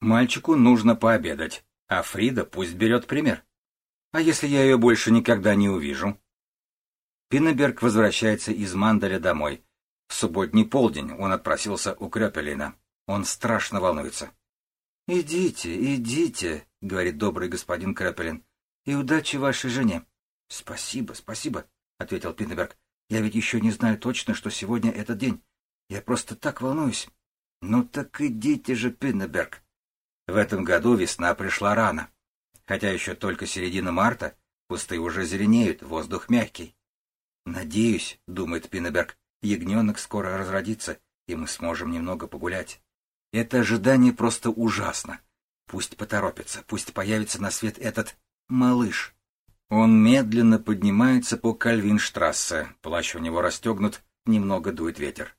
Мальчику нужно пообедать, а Фрида пусть берет пример. А если я ее больше никогда не увижу? Пиннеберг возвращается из Мандаля домой. В субботний полдень он отпросился у Крёпелина. Он страшно волнуется. «Идите, идите», — говорит добрый господин Крёпелин, — «и удачи вашей жене». «Спасибо, спасибо», — ответил Пиннеберг. «Я ведь еще не знаю точно, что сегодня этот день. Я просто так волнуюсь». «Ну так идите же, Пиннеберг». В этом году весна пришла рано. Хотя еще только середина марта, кусты уже зеленеют, воздух мягкий. «Надеюсь», — думает Пиннеберг, — «ягненок скоро разродится, и мы сможем немного погулять». Это ожидание просто ужасно. Пусть поторопится, пусть появится на свет этот малыш. Он медленно поднимается по Кальвинштрассе, плащ у него расстегнут, немного дует ветер.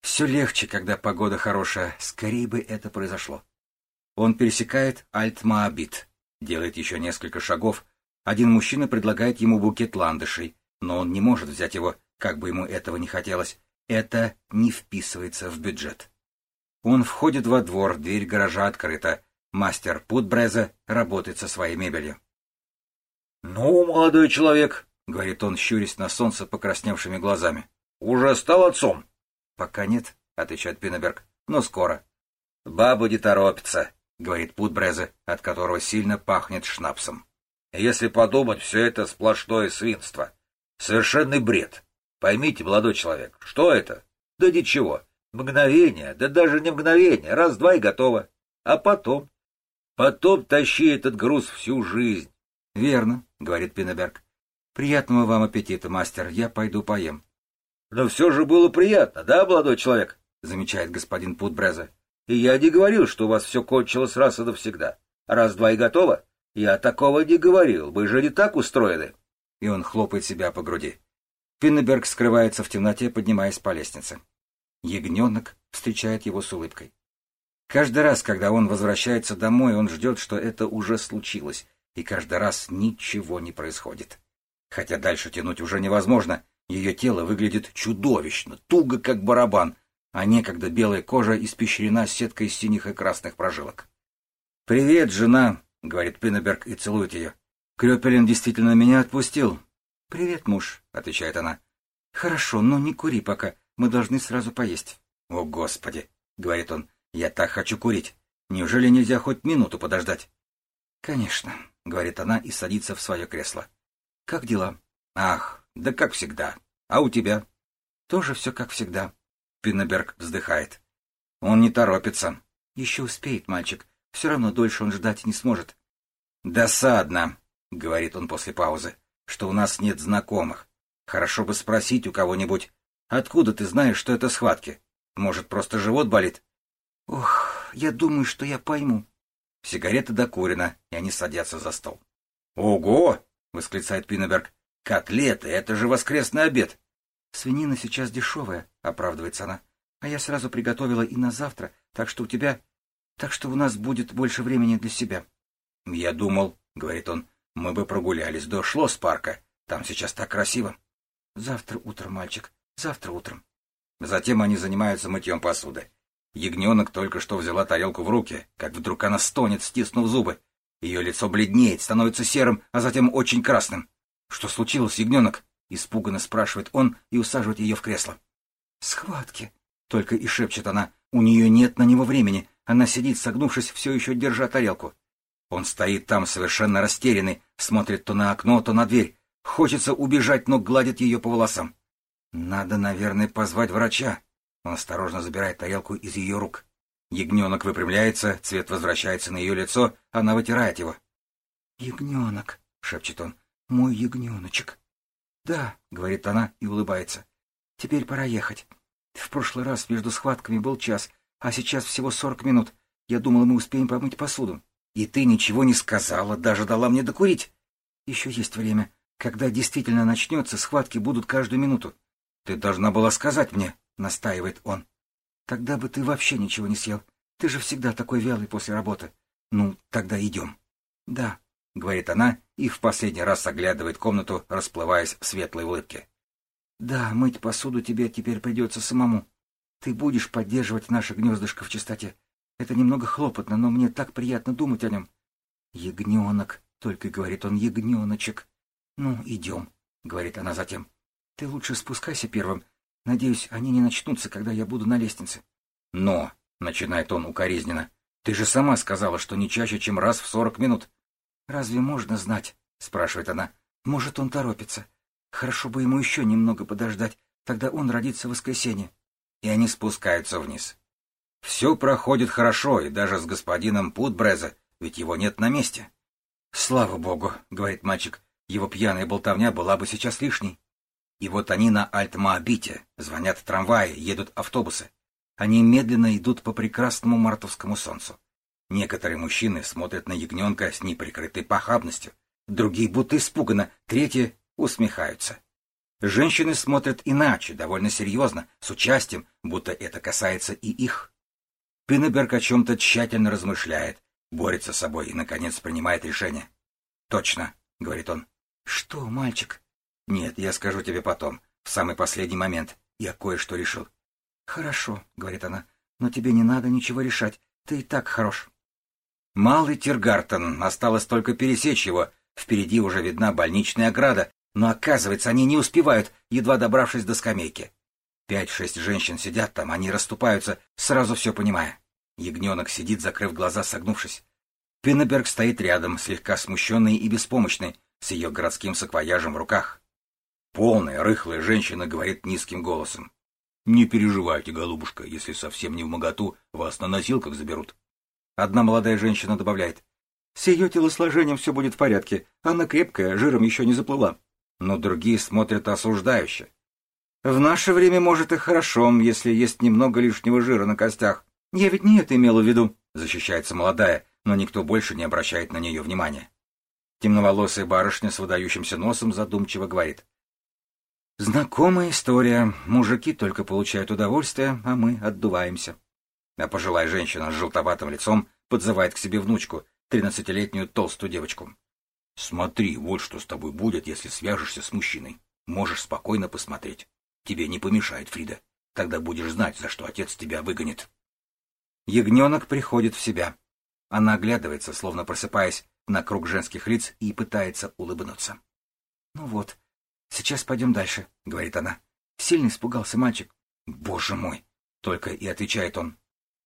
Все легче, когда погода хорошая, скорее бы это произошло. Он пересекает Альтмаабит, делает еще несколько шагов. Один мужчина предлагает ему букет ландышей, но он не может взять его, как бы ему этого не хотелось. Это не вписывается в бюджет. Он входит во двор, дверь гаража открыта. Мастер Путбреза работает со своей мебелью. «Ну, молодой человек», — говорит он, щурясь на солнце покрасневшими глазами, — «уже стал отцом?» «Пока нет», — отвечает Пиннеберг, — «но скоро». «Баба не торопится», — говорит Путбрезе, от которого сильно пахнет шнапсом. «Если подумать, все это сплошное свинство. Совершенный бред. Поймите, молодой человек, что это? Да ничего. Мгновение, да даже не мгновение, раз-два и готово. А потом? Потом тащи этот груз всю жизнь. — Верно, — говорит Пиннеберг. — Приятного вам аппетита, мастер, я пойду поем. — Но все же было приятно, да, молодой человек? — замечает господин Путбреза. — И я не говорил, что у вас все кончилось раз и навсегда. Раз-два и готово. Я такого не говорил, вы же не так устроены и он хлопает себя по груди. Пиннеберг скрывается в темноте, поднимаясь по лестнице. Ягненок встречает его с улыбкой. Каждый раз, когда он возвращается домой, он ждет, что это уже случилось, и каждый раз ничего не происходит. Хотя дальше тянуть уже невозможно, ее тело выглядит чудовищно, туго, как барабан, а некогда белая кожа испещрена сеткой синих и красных прожилок. «Привет, жена!» — говорит Пиннеберг и целует ее. Крёпелин действительно меня отпустил. — Привет, муж, — отвечает она. — Хорошо, но не кури пока, мы должны сразу поесть. — О, Господи, — говорит он, — я так хочу курить. Неужели нельзя хоть минуту подождать? — Конечно, — говорит она и садится в свое кресло. — Как дела? — Ах, да как всегда. А у тебя? — Тоже все как всегда. Пиннеберг вздыхает. Он не торопится. — Еще успеет, мальчик. Все равно дольше он ждать не сможет. — Досадно, — говорит он после паузы, — что у нас нет знакомых. Хорошо бы спросить у кого-нибудь, откуда ты знаешь, что это схватки? Может, просто живот болит? Ох, я думаю, что я пойму. Сигарета докурена, и они садятся за стол. Ого! — восклицает Пиннеберг. Котлеты — это же воскресный обед. Свинина сейчас дешевая, — оправдывается она. А я сразу приготовила и на завтра, так что у тебя... Так что у нас будет больше времени для себя. — Я думал, — говорит он, мы бы прогулялись до Шлосс-парка. Там сейчас так красиво. Завтра утром, мальчик, завтра утром. Затем они занимаются мытьем посуды. Ягненок только что взяла тарелку в руки, как вдруг она стонет, стиснув зубы. Ее лицо бледнеет, становится серым, а затем очень красным. «Что случилось, ягненок?» — испуганно спрашивает он и усаживает ее в кресло. «Схватки!» — только и шепчет она. У нее нет на него времени. Она сидит, согнувшись, все еще держа тарелку. Он стоит там совершенно растерянный, смотрит то на окно, то на дверь. Хочется убежать, но гладит ее по волосам. Надо, наверное, позвать врача. Он осторожно забирает тарелку из ее рук. Ягненок выпрямляется, цвет возвращается на ее лицо, она вытирает его. «Ягненок», — шепчет он, — «мой ягненочек». «Да», — говорит она и улыбается. «Теперь пора ехать. В прошлый раз между схватками был час, а сейчас всего сорок минут. Я думала, мы успеем помыть посуду. И ты ничего не сказала, даже дала мне докурить. Еще есть время. Когда действительно начнется, схватки будут каждую минуту. Ты должна была сказать мне, — настаивает он. Тогда бы ты вообще ничего не съел. Ты же всегда такой вялый после работы. Ну, тогда идем. Да, — говорит она и в последний раз оглядывает комнату, расплываясь в светлой улыбке. Да, мыть посуду тебе теперь придется самому. Ты будешь поддерживать наше гнездышко в чистоте. Это немного хлопотно, но мне так приятно думать о нем. Ягненок, только говорит он, ягненочек. Ну, идем, говорит она затем. Ты лучше спускайся первым. Надеюсь, они не начнутся, когда я буду на лестнице. Но, начинает он укоризненно, ты же сама сказала, что не чаще, чем раз в сорок минут. Разве можно знать? спрашивает она. Может, он торопится. Хорошо бы ему еще немного подождать, тогда он родится в воскресенье. И они спускаются вниз. Все проходит хорошо, и даже с господином Путбрезе, ведь его нет на месте. «Слава богу», — говорит мальчик, — «его пьяная болтовня была бы сейчас лишней». И вот они на Альт-Моабите, звонят трамваи, едут автобусы. Они медленно идут по прекрасному мартовскому солнцу. Некоторые мужчины смотрят на ягненка с неприкрытой похабностью, другие будто испуганно, третьи усмехаются. Женщины смотрят иначе, довольно серьезно, с участием, будто это касается и их. Пиннеберг о чем-то тщательно размышляет, борется с собой и, наконец, принимает решение. «Точно», — говорит он. «Что, мальчик?» «Нет, я скажу тебе потом, в самый последний момент. Я кое-что решил». «Хорошо», — говорит она, — «но тебе не надо ничего решать. Ты и так хорош». Малый Тиргартен, осталось только пересечь его. Впереди уже видна больничная ограда, но, оказывается, они не успевают, едва добравшись до скамейки. Пять-шесть женщин сидят там, они расступаются, сразу все понимая. Ягненок сидит, закрыв глаза, согнувшись. Пиннеберг стоит рядом, слегка смущенный и беспомощный, с ее городским саквояжем в руках. Полная, рыхлая женщина говорит низким голосом. «Не переживайте, голубушка, если совсем не в моготу, вас на носилках заберут». Одна молодая женщина добавляет. «С ее телосложением все будет в порядке, она крепкая, жиром еще не заплыла». Но другие смотрят осуждающе. В наше время, может, и хорошо, если есть немного лишнего жира на костях. Я ведь не это имела в виду, защищается молодая, но никто больше не обращает на нее внимания. Темноволосая барышня с выдающимся носом задумчиво говорит. Знакомая история. Мужики только получают удовольствие, а мы отдуваемся. А пожилая женщина с желтоватым лицом подзывает к себе внучку, тринадцатилетнюю толстую девочку. Смотри, вот что с тобой будет, если свяжешься с мужчиной. Можешь спокойно посмотреть. Тебе не помешает, Фрида. Тогда будешь знать, за что отец тебя выгонит. Ягненок приходит в себя. Она оглядывается, словно просыпаясь на круг женских лиц и пытается улыбнуться. — Ну вот, сейчас пойдем дальше, — говорит она. Сильно испугался мальчик. — Боже мой! — только и отвечает он.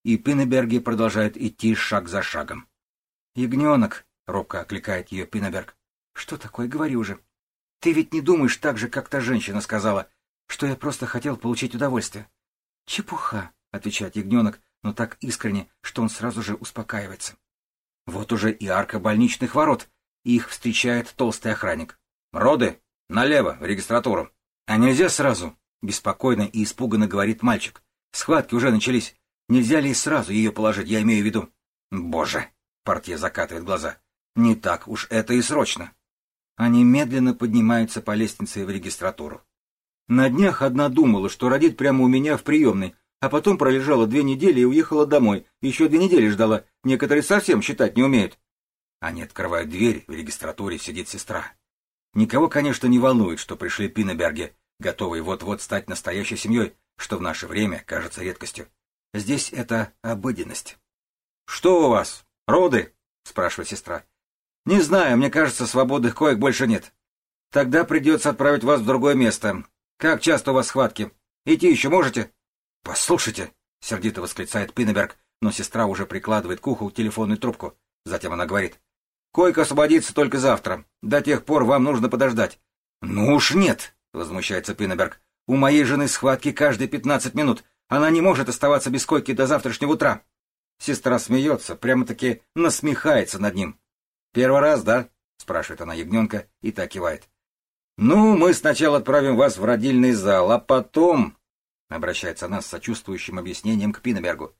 И Пиннеберги продолжают идти шаг за шагом. — Ягненок! — робко окликает ее Пиннеберг. — Что такое? Говори уже. Ты ведь не думаешь так же, как та женщина сказала что я просто хотел получить удовольствие. Чепуха, отвечает ягненок, но так искренне, что он сразу же успокаивается. Вот уже и арка больничных ворот, их встречает толстый охранник. «Роды! Налево, в регистратуру!» «А нельзя сразу?» — беспокойно и испуганно говорит мальчик. «Схватки уже начались. Нельзя ли сразу ее положить, я имею в виду?» «Боже!» — портье закатывает глаза. «Не так уж это и срочно». Они медленно поднимаются по лестнице в регистратуру. На днях одна думала, что родит прямо у меня в приемной, а потом пролежала две недели и уехала домой. Еще две недели ждала. Некоторые совсем считать не умеют. Они открывают дверь, в регистратуре сидит сестра. Никого, конечно, не волнует, что пришли Пиннеберги, готовые вот-вот стать настоящей семьей, что в наше время кажется редкостью. Здесь это обыденность. — Что у вас? Роды? — спрашивает сестра. — Не знаю, мне кажется, свободных коек больше нет. Тогда придется отправить вас в другое место. Как часто у вас схватки? Идти еще можете? Послушайте, сердито восклицает Пиннеберг, но сестра уже прикладывает к уху телефонную трубку. Затем она говорит. Койка освободится только завтра. До тех пор вам нужно подождать. Ну уж нет, возмущается Пиннеберг. У моей жены схватки каждые пятнадцать минут. Она не может оставаться без койки до завтрашнего утра. Сестра смеется, прямо-таки насмехается над ним. «Первый раз, да?» — спрашивает она ягненка и так кивает. «Ну, мы сначала отправим вас в родильный зал, а потом...» — обращается она с сочувствующим объяснением к Пиннебергу.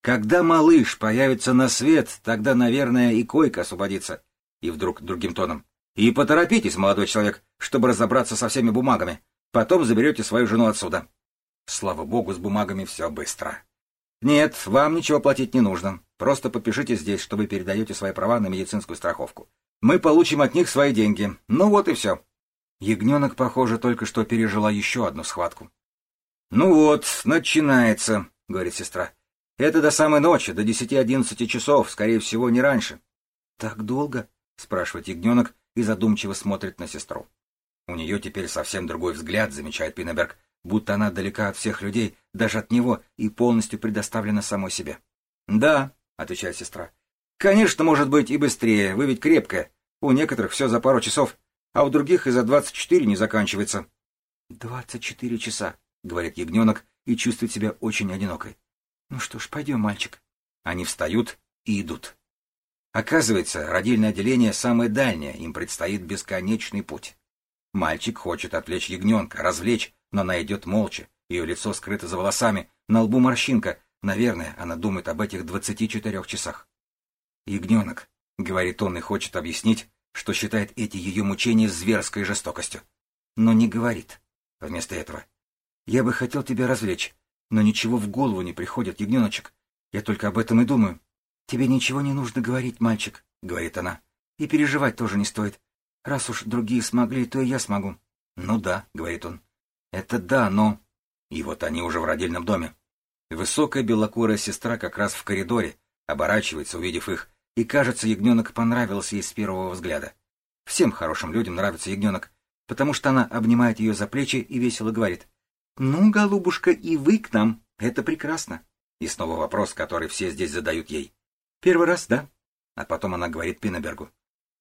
«Когда малыш появится на свет, тогда, наверное, и койка освободится». И вдруг другим тоном. «И поторопитесь, молодой человек, чтобы разобраться со всеми бумагами. Потом заберете свою жену отсюда». Слава богу, с бумагами все быстро. «Нет, вам ничего платить не нужно. Просто подпишите здесь, что вы передаете свои права на медицинскую страховку. Мы получим от них свои деньги. Ну вот и все». Ягненок, похоже, только что пережила еще одну схватку. — Ну вот, начинается, — говорит сестра. Это до самой ночи, до десяти-одиннадцати часов, скорее всего, не раньше. — Так долго? — спрашивает ягненок и задумчиво смотрит на сестру. У нее теперь совсем другой взгляд, замечает Пинеберг, будто она далека от всех людей, даже от него, и полностью предоставлена самой себе. — Да, — отвечает сестра. — Конечно, может быть и быстрее, вы ведь крепкая. У некоторых все за пару часов, а у других и за двадцать четыре не заканчивается. — Двадцать четыре часа, — говорит ягненок и чувствует себя очень одинокой. — Ну что ж, пойдем, мальчик. Они встают и идут. Оказывается, родильное отделение самое дальнее, им предстоит бесконечный путь. Мальчик хочет отвлечь ягненка, развлечь, но она идет молча, ее лицо скрыто за волосами, на лбу морщинка. Наверное, она думает об этих двадцати четырех часах. «Ягненок», — говорит он и хочет объяснить, что считает эти ее мучения зверской жестокостью. Но не говорит. Вместо этого. «Я бы хотел тебя развлечь, но ничего в голову не приходит, ягненочек. Я только об этом и думаю. Тебе ничего не нужно говорить, мальчик», — говорит она. «И переживать тоже не стоит. Раз уж другие смогли, то и я смогу. Ну да, говорит он. Это да, но... И вот они уже в родильном доме. Высокая белокурая сестра как раз в коридоре, оборачивается, увидев их, и, кажется, ягненок понравился ей с первого взгляда. Всем хорошим людям нравится ягненок, потому что она обнимает ее за плечи и весело говорит. «Ну, голубушка, и вы к нам. Это прекрасно». И снова вопрос, который все здесь задают ей. «Первый раз, да?» А потом она говорит Пинебергу.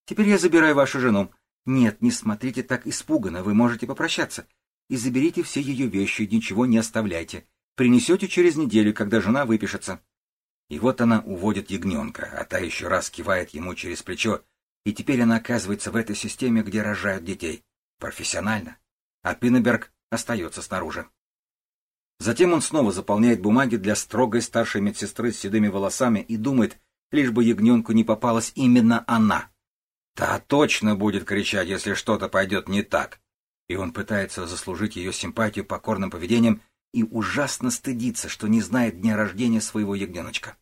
Теперь я забираю вашу жену. Нет, не смотрите так испуганно, вы можете попрощаться. И заберите все ее вещи, ничего не оставляйте. Принесете через неделю, когда жена выпишется. И вот она уводит ягненка, а та еще раз кивает ему через плечо, и теперь она оказывается в этой системе, где рожают детей. Профессионально. А Пиннеберг остается снаружи. Затем он снова заполняет бумаги для строгой старшей медсестры с седыми волосами и думает, лишь бы ягненку не попалась именно она. Та точно будет кричать, если что-то пойдет не так. И он пытается заслужить ее симпатию покорным поведением и ужасно стыдится, что не знает дня рождения своего ягненочка.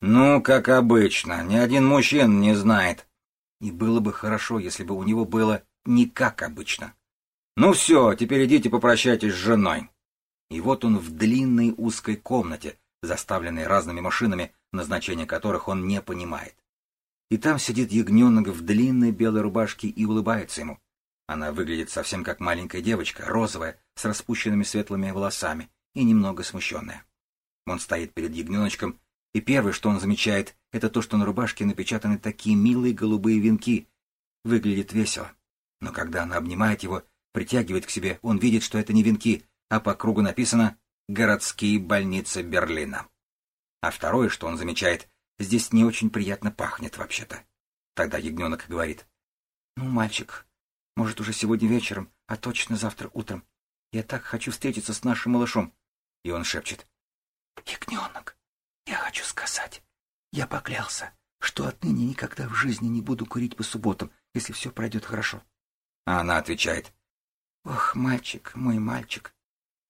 Ну, как обычно, ни один мужчина не знает. И было бы хорошо, если бы у него было не как обычно. Ну все, теперь идите попрощайтесь с женой. И вот он в длинной узкой комнате, заставленной разными машинами, назначение которых он не понимает. И там сидит ягненок в длинной белой рубашке и улыбается ему. Она выглядит совсем как маленькая девочка, розовая, с распущенными светлыми волосами и немного смущенная. Он стоит перед ягненочком, и первое, что он замечает, это то, что на рубашке напечатаны такие милые голубые венки. Выглядит весело. Но когда она обнимает его, притягивает к себе, он видит, что это не венки, а по кругу написано «Городские больницы Берлина». А второе, что он замечает, Здесь не очень приятно пахнет вообще-то. Тогда ягненок говорит. Ну, мальчик, может, уже сегодня вечером, а точно завтра утром. Я так хочу встретиться с нашим малышом. И он шепчет. Ягненок, я хочу сказать. Я поклялся, что отныне никогда в жизни не буду курить по субботам, если все пройдет хорошо. А она отвечает. Ох, мальчик, мой мальчик.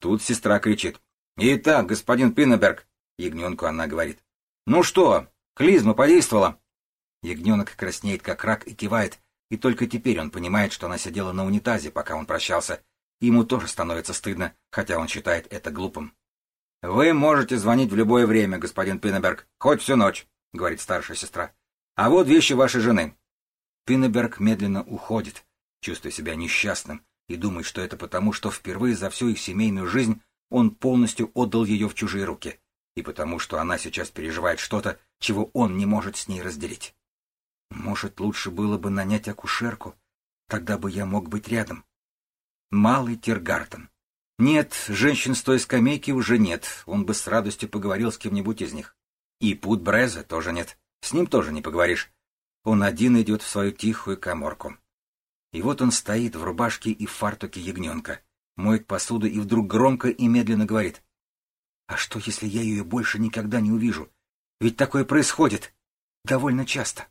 Тут сестра кричит. Итак, господин Пиннеберг, ягненку она говорит. Ну что, Клизма подействовала. Ягненок краснеет, как рак, и кивает, и только теперь он понимает, что она сидела на унитазе, пока он прощался. Ему тоже становится стыдно, хотя он считает это глупым. — Вы можете звонить в любое время, господин Пиннеберг, хоть всю ночь, — говорит старшая сестра. — А вот вещи вашей жены. Пиннеберг медленно уходит, чувствуя себя несчастным, и думает, что это потому, что впервые за всю их семейную жизнь он полностью отдал ее в чужие руки, и потому, что она сейчас переживает что-то, чего он не может с ней разделить. Может, лучше было бы нанять акушерку, тогда бы я мог быть рядом. Малый Тиргартен. Нет, женщин с той скамейки уже нет, он бы с радостью поговорил с кем-нибудь из них. И Пут Бреза тоже нет, с ним тоже не поговоришь. Он один идет в свою тихую коморку. И вот он стоит в рубашке и фартуке ягненка, моет посуду и вдруг громко и медленно говорит. «А что, если я ее больше никогда не увижу? Ведь такое происходит довольно часто.